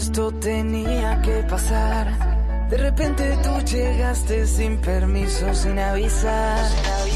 esto tenía que pasar. De repente tú llegaste sin permiso, sin avisar. Sin avisar.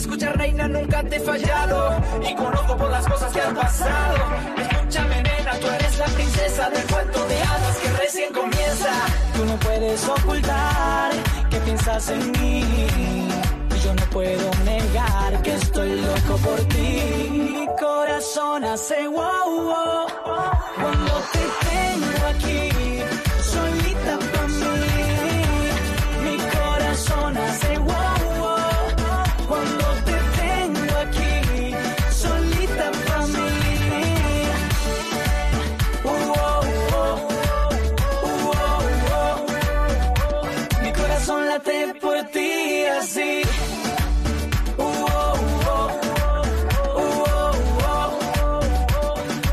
Escucha, reina, nunca te he fallado. Y conozco por las cosas que han pasado. Escúchame, nena, tú eres la princesa del cuento de hadas que recién comienza. Tú no puedes ocultar que piensas en mí. Y yo no puedo negar que estoy loco por ti. Mi corazón hace wow, wow late por ti así.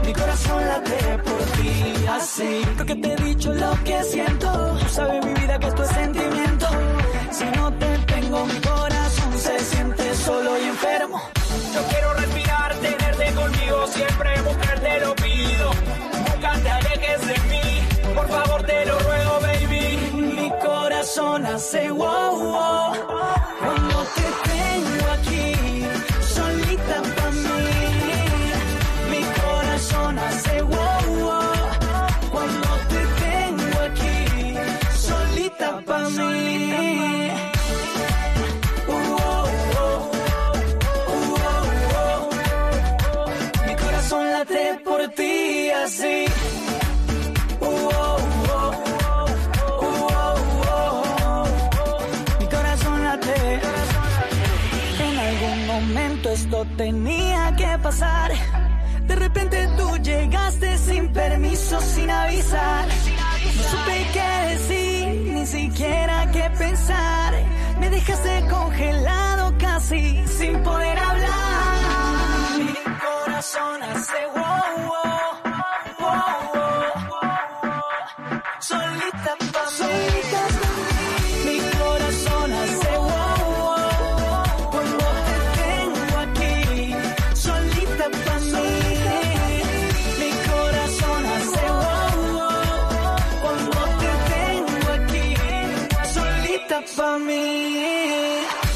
Mi corazón late por ti así. Porque te he dicho lo que siento. Tú corazón hace esto tenía que pasar. De repente tú llegaste sin permiso, sin avisar. No supe qué decir, ni siquiera qué pensar. Me dejaste congelado casi sin poder Cuando te